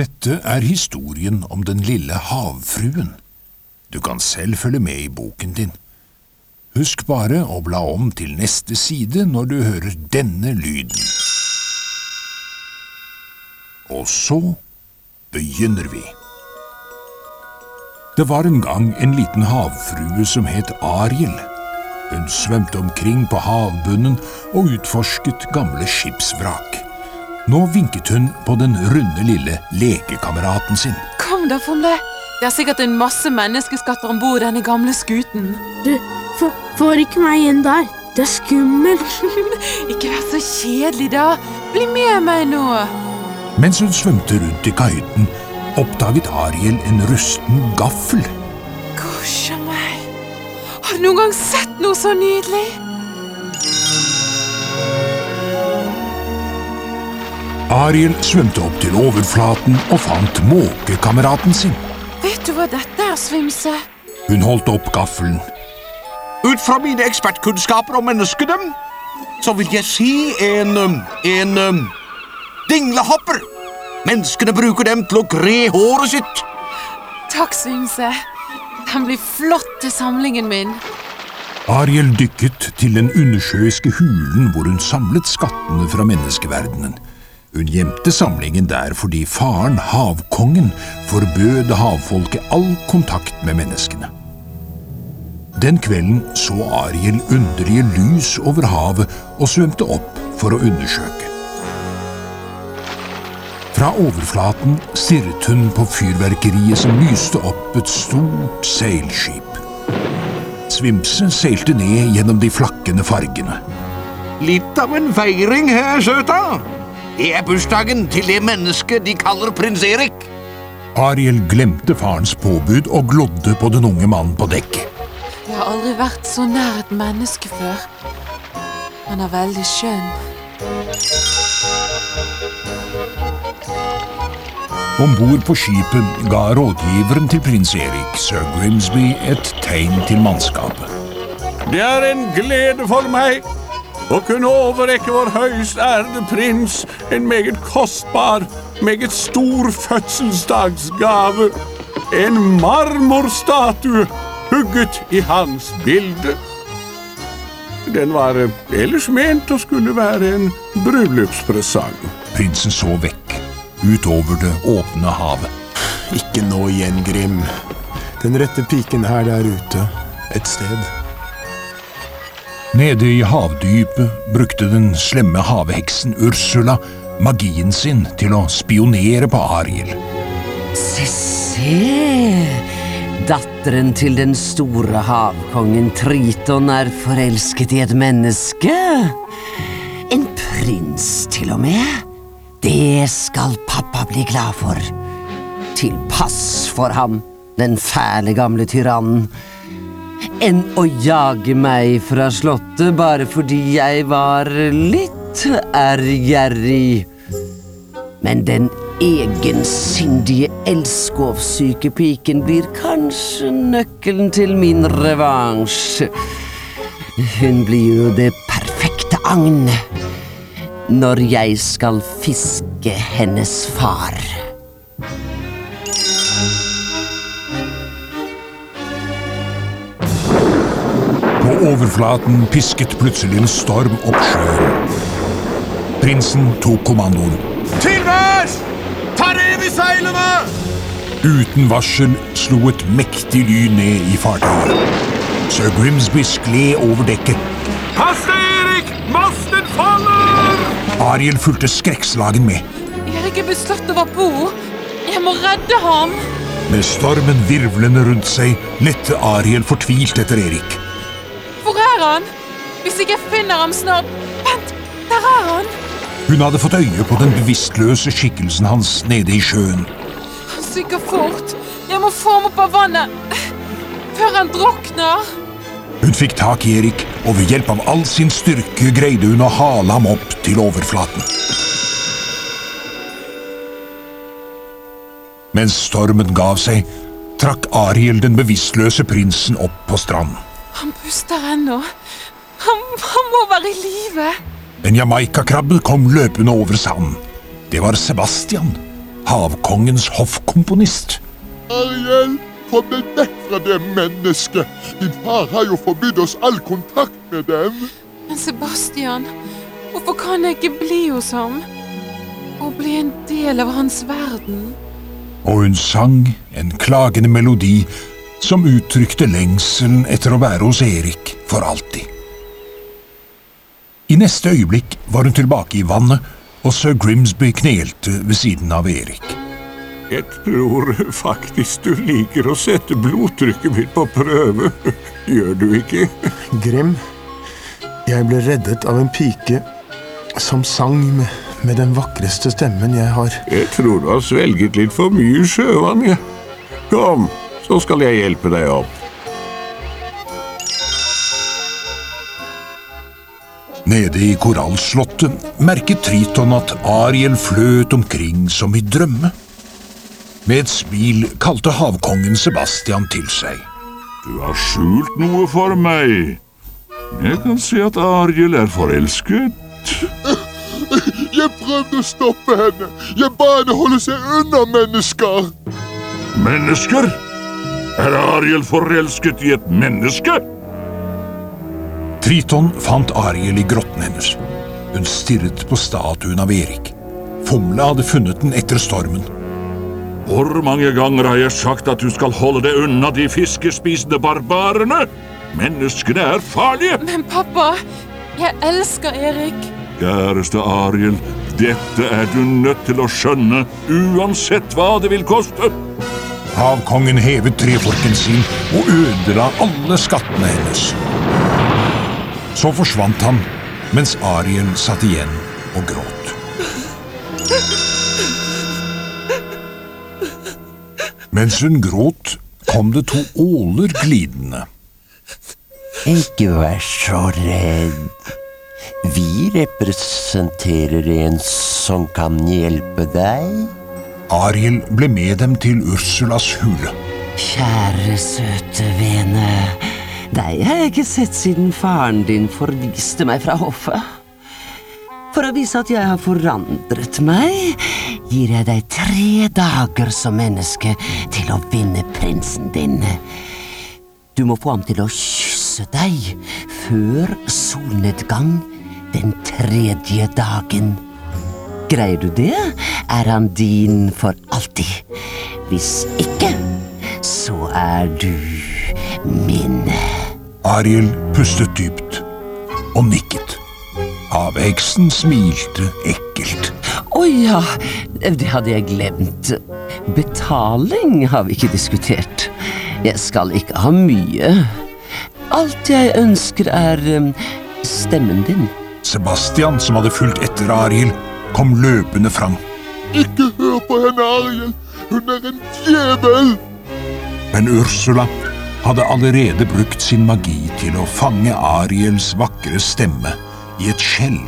Dette er historien om den lille havfruen. Du kan selv følge med i boken din. Husk bare å bla om til neste side når du hører denne lyden. Og så begynner vi. Det var en gang en liten havfrue som het Ariel. Hun svømte omkring på havbunnen og utforsket gamle skipsvrak. Nå vinket hun på den runde, lille lekekameraten sin. Kom da, Fomle. Det er sikkert en masse menneskeskatter om bord denne gamle skuten. Du, få- får ikke meg inn der. Det er skummelt. Ikke vær så kjedelig, da. Bli med meg nå. Mens hun svømte rundt i kahytten, oppdaget Ariel en rusten gaffel. Gosja meg. Har du noen gang sett noe så nydelig? Ariel svømte opp til overflaten og fant måkekameraten sin. Vet du hva dette er, Svimse? Hun holdt opp gaffelen. Ut fra mine ekspertkunnskaper om menneskene, så vil jeg si en um, en um, dinglehopper. Menneskene bruker dem til å gre håret sitt. Takk, Svimse. Den blir flott til samlingen min. Ariel dykket til den undersjøiske hulen hvor hun samlet skattene fra menneskeverdenen. Hun gjemte samlingen der fordi faren, havkongen, forbød havfolket all kontakt med menneskene. Den kvelden så Ariel underlige lys over havet og svømte opp for å undersøke. Fra overflaten stirret hun på fyrverkeriet som lyste opp et stort seilskip. Svimse seilte ned gjennom de flakkende fargene. Litt av en feiring her, søta. Det er bursdagen til det mennesket de kaller prins Erik. Ariel glemte farens påbud og glodde på den unge mannen på dekket. Jeg har aldri vært så nær et menneske før. Han er veldig skjønn. Om bord på skipet ga rådgiveren til prins Erik, sir Grimsby, et tegn til mannskapet. Det er en glede for meg å kunne overrekke vår høyst ærede prins en meget kostbar, meget stor fødselsdagsgave. En marmorstatue hugget i hans bilde. Den var eh, ellers ment å skulle være en bryllupspresang. Prinsen så vekk, utover det åpne havet. Ikke nå igjen, Grim. Den rette piken her der ute et sted. Nede i havdypet brukte den slemme havheksen Ursula magien sin til å spionere på Ariel. Se, se! Datteren til den store havkongen Triton er forelsket i et menneske. En prins, til og med. Det skal pappa bli glad for. Til pass for ham, den fæle gamle tyrannen. Enn å jage meg fra slottet bare fordi jeg var litt ærgjerrig. Men den egensindige elskovssyke piken blir kanskje nøkkelen til min revansj. Hun blir jo det perfekte agn når jeg skal fiske hennes far. Overflaten pisket plutselig en storm opp sjøen. Prinsen tok kommandoen. Til værs! Ta rev i seilene! Uten varsel slo et mektig lyn ned i fartøyet. Sir Grimsby skled over dekket. Pass deg, Erik! Masten faller! Ariel fulgte skrekkslagen med. Erik er beslått slått over bord. Jeg må redde ham. Med stormen virvlende rundt seg lette Ariel fortvilt etter Erik. Er han? Hvis ikke jeg finner ham snart Vent, der er han! Hun hadde fått øye på den bevisstløse skikkelsen hans nede i sjøen. Han synker fort. Jeg må få ham opp av vannet før han drukner. Hun fikk tak i Erik, og ved hjelp av all sin styrke greide hun å hale ham opp til overflaten. Mens stormen gav seg, trakk Ariel den bevisstløse prinsen opp på stranden. Han puster ennå. Han, han må være i live. En jamaicakrabbe kom løpende over sanden. Det var Sebastian. havkongens hoffkomponist. Ariel, kom deg vekk fra det mennesket. Din far har jo forbudt oss all kontakt med dem. Men Sebastian, hvorfor kan jeg ikke bli hos ham? Og bli en del av hans verden? Og hun sang en klagende melodi som uttrykte lengselen etter å være hos Erik for alltid. I neste øyeblikk var hun tilbake i vannet, og sir Grimsby knelte ved siden av Erik. Jeg tror faktisk du liker å sette blodtrykket mitt på prøve. Gjør du ikke? Grim, jeg ble reddet av en pike som sang med, med den vakreste stemmen jeg har. Jeg tror du har svelget litt for mye sjøvann, jeg. Kom, så skal jeg hjelpe deg opp. Nede i korallslottet merket Triton at Ariel fløt omkring som i drømme. Med et smil kalte havkongen Sebastian til seg. Du har skjult noe for meg. Jeg kan se at Ariel er forelsket. Jeg prøvde å stoppe henne. Jeg ba henne holde seg unna mennesker. Mennesker? Er Ariel forelsket i et menneske? Triton fant Ariel i grotten hennes. Hun stirret på statuen av Erik. Fomle hadde funnet den etter stormen. Hvor mange ganger har jeg sagt at du skal holde deg unna de fiskespisende barbarene? Menneskene er farlige! Men pappa, jeg elsker Erik. Kjæreste Ariel, dette er du nødt til å skjønne, uansett hva det vil koste. Havkongen hevet treforken sin og ødela alle skattene hennes. Så forsvant han, mens Ariel satt igjen og gråt. Mens hun gråt, kom det to åler glidende. Ikke vær så redd. Vi representerer en som kan hjelpe deg. Ariel ble med dem til Ursulas hule. Kjære, søte vene. Deg har jeg ikke sett siden faren din forviste meg fra hoffet. For å vise at jeg har forandret meg, gir jeg deg tre dager som menneske til å vinne prinsen din. Du må få ham til å kysse deg før solnedgang den tredje dagen. Greier du det, er han din for alltid. Hvis ikke, så er du min. Ariel pustet dypt og nikket. Havheksen smilte ekkelt. Å ja, det hadde jeg glemt. Betaling har vi ikke diskutert. Jeg skal ikke ha mye. Alt jeg ønsker, er stemmen din. Sebastian, som hadde fulgt etter Ariel, kom løpende fram. Ikke hør på henne, Ariel. Hun er en djevel. Men Ursula hadde allerede brukt sin magi til å fange Ariels vakre stemme i et skjell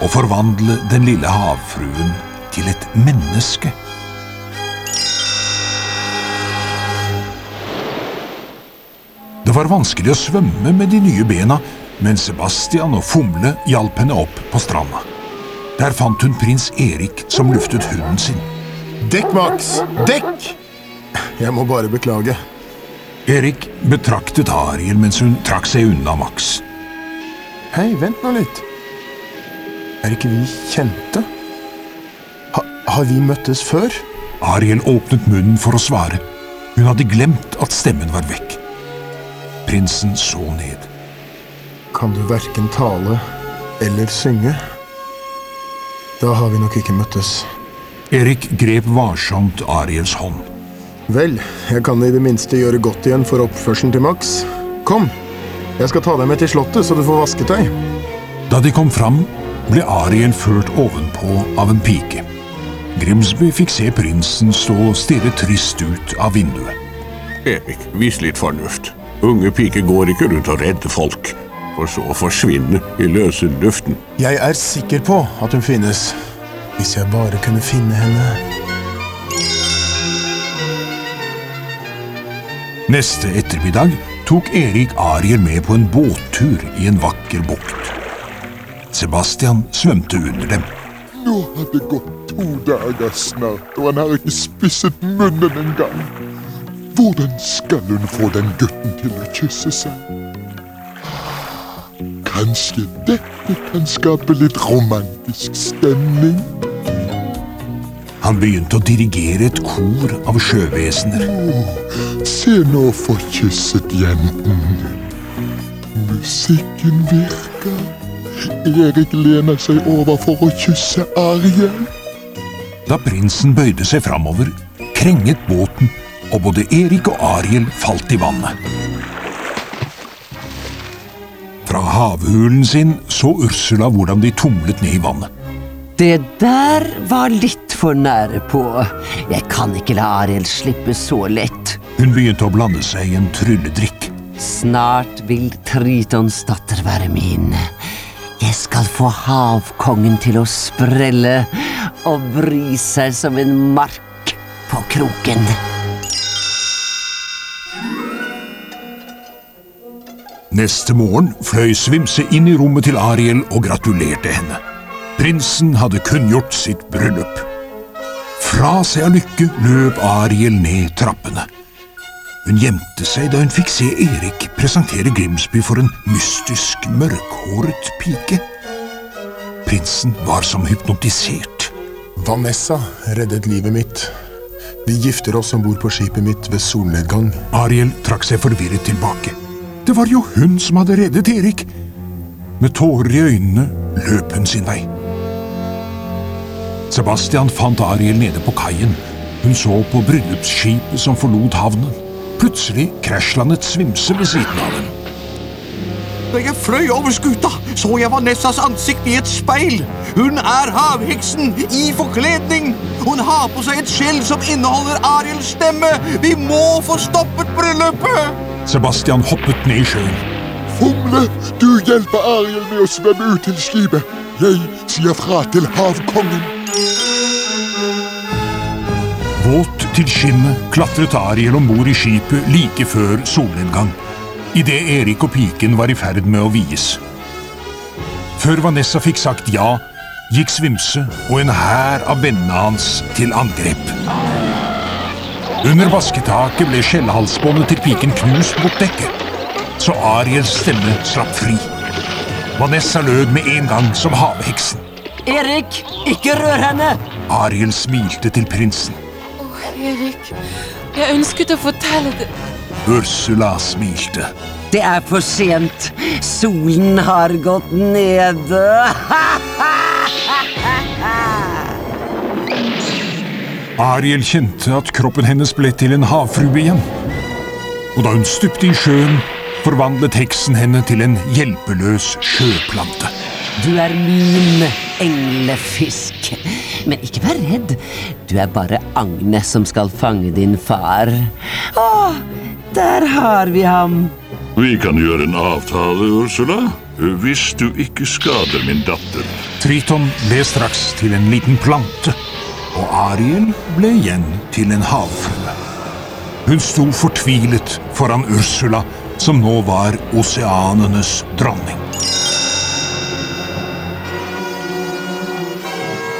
og forvandle den lille havfruen til et menneske. Det var vanskelig å svømme med de nye bena, men Sebastian og Fomle hjalp henne opp på stranda. Der fant hun prins Erik som luftet hunden sin. Dekk, Max! Dekk! Jeg må bare beklage. Erik betraktet Ariel mens hun trakk seg unna Max. Hei, vent nå litt. Er ikke vi kjente? Ha, har vi møttes før? Ariel åpnet munnen for å svare. Hun hadde glemt at stemmen var vekk. Prinsen så ned. Kan du verken tale eller synge? Da har vi nok ikke møttes. Erik grep varsomt Ariels hånd. Vel, jeg kan i det minste gjøre godt igjen for oppførselen til Max. Kom, jeg skal ta deg med til slottet, så du får vasket deg. Da de kom fram, ble Ariel ført ovenpå av en pike. Grimsby fikk se prinsen stå og stirre trist ut av vinduet. Erik, vis litt fornuft. Unge piker går ikke rundt og redder folk, for så å forsvinne i løse luften. Jeg er sikker på at hun finnes. Hvis jeg bare kunne finne henne. Neste ettermiddag tok Erik Ariel med på en båttur i en vakker bukt. Sebastian svømte under dem. Nå har det gått to dager snart, og han har ikke spisset munnen engang. Hvordan skal hun få den gutten til å kysse seg? Kanskje dette kan skape litt romantisk stemning? Han begynte å dirigere et kor av sjøvesener. Se nå for kysset jenten. Musikken virker. Erik lener seg over for å kysse Ariel. Da prinsen bøyde seg framover, krenget båten, og både Erik og Ariel falt i vannet. Fra havhulen sin så Ursula hvordan de tumlet ned i vannet. Det der var litt for nære på. Jeg kan ikke la Ariel slippe så lett. Hun begynte å blande seg i en trylledrikk. Snart vil Tritons datter være min. Jeg skal få havkongen til å sprelle og vri seg som en mark på kroken. Neste morgen fløy Svimse inn i rommet til Ariel og gratulerte henne. Prinsen hadde kunngjort sitt bryllup. Fra seg av lykke løp Ariel ned trappene. Hun gjemte seg da hun fikk se Erik presentere Grimsby for en mystisk, mørkhåret pike. Prinsen var som hypnotisert. Vanessa reddet livet mitt. Vi gifter oss om bord på skipet mitt ved solnedgang. Ariel trakk seg forvirret tilbake. Det var jo hun som hadde reddet Erik! Med tårer i øynene løp hun sin vei. Sebastian fant Ariel nede på kaien. Hun så på bryllupsskipet som forlot havnen. Plutselig krasjlandet Svimse ved siden av dem. Da jeg fløy over skuta, så jeg Vanessas ansikt i et speil. Hun er havheksen i forkledning. Hun har på seg et skjell som inneholder Ariels stemme. Vi må få stoppet bryllupet! Sebastian hoppet ned i sjøen. Fomle, du hjelper Ariel med å svømme ut til skipet. Jeg sier fra til havkongen. Våt til skinnet klatret Ariel om bord i skipet like før solnedgang, idet Erik og piken var i ferd med å vies. Før Vanessa fikk sagt ja, gikk Svimse og en hær av vennene hans til angrep. Under basketaket ble skjellhalsbåndet til piken knust mot dekket, så Ariels stemme slapp fri. Vanessa lød med en gang som havheksen. Erik, ikke rør henne! Ariel smilte til prinsen. Å, Erik, jeg ønsket å fortelle det Ursula smilte. Det er for sent. Solen har gått nede. Ariel kjente at kroppen hennes ble til en havfrue igjen. Og da hun stupte i sjøen, forvandlet heksen henne til en hjelpeløs sjøplante. Du er min englefisk. Men ikke vær redd. Du er bare Agne som skal fange din far. Å, der har vi ham. Vi kan gjøre en avtale, Ursula, hvis du ikke skader min datter. Triton ble straks til en liten plante, og Ariel ble igjen til en havfrue. Hun sto fortvilet foran Ursula, som nå var oseanenes dronning.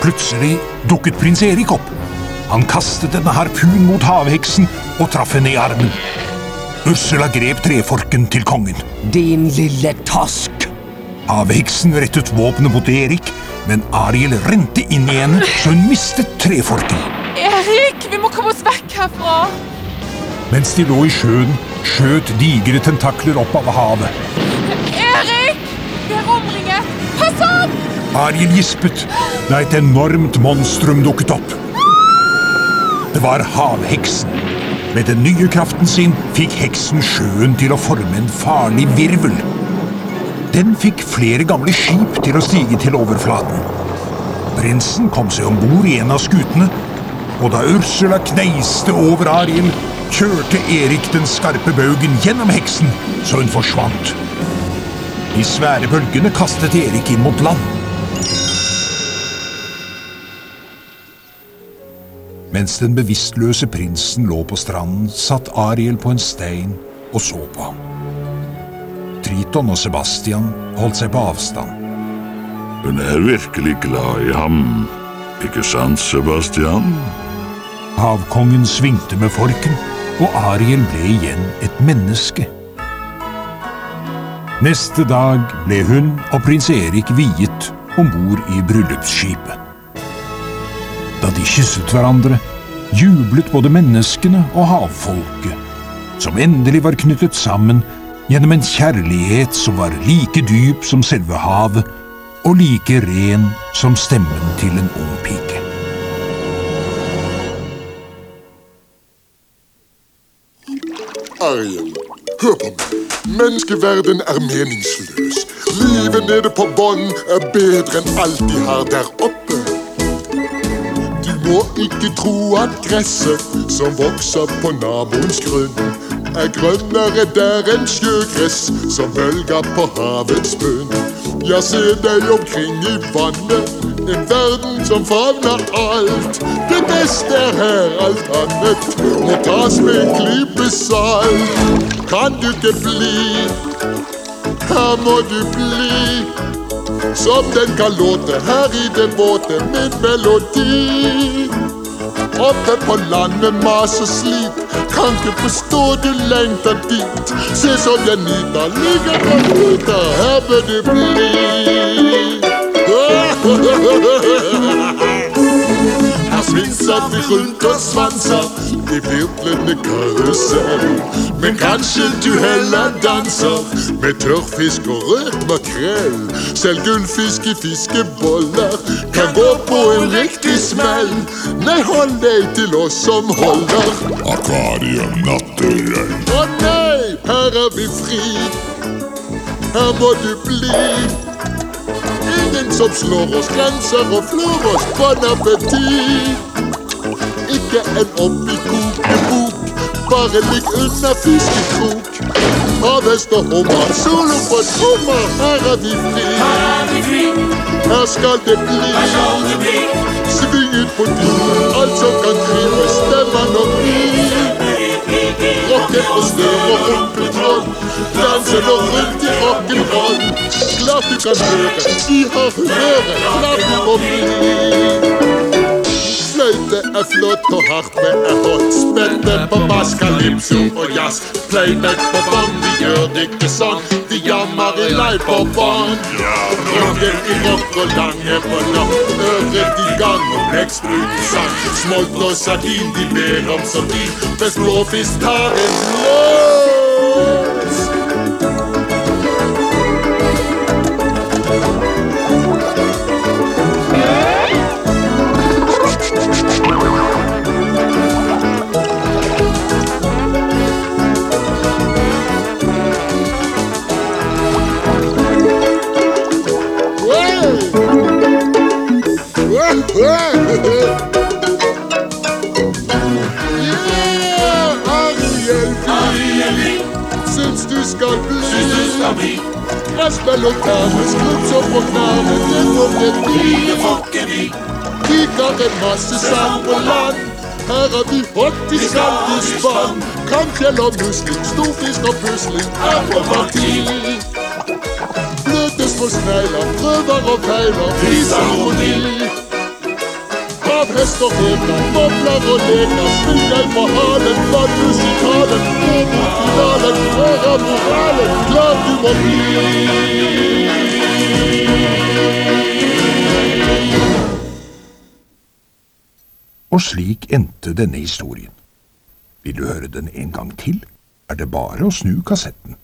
Plutselig dukket prins Erik opp. Han kastet en harpun mot havheksen og traff henne i armen. Ursula grep treforken til kongen. Din lille tosk. Havheksen rettet våpenet mot Erik, men Ariel rente inn i henne, så hun mistet treforken. Erik, vi må komme oss vekk herfra! Mens de lå i sjøen, skjøt digre tentakler opp av havet. Erik! Vi er omringet! Pass opp! Ariel gispet da et enormt monstrum dukket opp. Det var havheksen. Med den nye kraften sin fikk heksen sjøen til å forme en farlig virvel. Den fikk flere gamle skip til å stige til overflaten. Prinsen kom seg om bord i en av skutene, og da Ursula kneiste over Ariel, kjørte Erik den skarpe baugen gjennom heksen, så hun forsvant. De svære bølgene kastet Erik inn mot land. Mens den bevisstløse prinsen lå på stranden, satt Ariel på en stein og så på ham. Triton og Sebastian holdt seg på avstand. Hun er virkelig glad i ham. Ikke sant, Sebastian? Havkongen svingte med forken, og Ariel ble igjen et menneske. Neste dag ble hun og prins Erik viet om bord i bryllupsskipet. Da de kysset hverandre, jublet både menneskene og havfolket, som endelig var knyttet sammen gjennom en kjærlighet som var like dyp som selve havet, og like ren som stemmen til en ung pike. Ariel, hør på meg. Menneskeverden er meningsløs. Livet nede på bånn er bedre enn alt de har der oppe. Du må ikke tro at gresset som vokser på naboens grunn, er grønnere der enn sjøgress som bølger på havets bunn. Ja, se deg omkring i vannet, en verden som favner alt. Det beste er her, alt annet må tas med en klype salt. Kan du ikke bli, her må du bli. Som den kan låte her i den våte min melodi. Oppe på landet mas og slit, kan ikke forstå du lengter dit. Se som jeg nyter, ligger på puta, her bør du bli. Svinser vi rundt oss svanser i virvlende karusell. Men kanskje du heller danser med tørrfisk og røkt makrell. Selv gullfisk i fiskeboller kan gå på en riktig smell. Nei, hold deg til oss som holder. Akvarium naturell. Å nei, her er vi fri. Her må du bli. Ingen som slår oss, grenser og flår oss. Bon appétit. Ikke en oppi kokebok, bare ligg unna fiskekrok. Havhest og hummer, solo på trommer, her er vi fri. Her skal det bli. Sving ut på dyret, alt som kan krype, stemmer nok vi. Rocken og støv og rumpetroll, danser nå rundt i rock'n'roll. Klart du kan høre, de har humøret, klart du må bli. Fløyte er flott og harpe er hot. Spente på bass, calypso og jazz. Playback på bånn, vi gjør det ikke sånn. Vi jammer i live på bånn. Rocken i rock og lange på natt. Øret i gang og blekksprut i sang. Smolt og sardin, de ber om så de. Mens blåfisk tar en blås. Tærne, skrubb så på knærne, det får ikke vi. Liker en masse sand på land. Her har vi holdt i skalldyrsvann. Kamfjell og musling, storfisk og pusling er på parti. Snegler, prøver og feiler, viser ironi. Havhest og reker, bobler og leker, sving deg på halen, blant musikalen, gå mot finalen, her er moralen, klar du må bli. Og slik endte denne historien. Vil du høre den en gang til, er det bare å snu kassetten.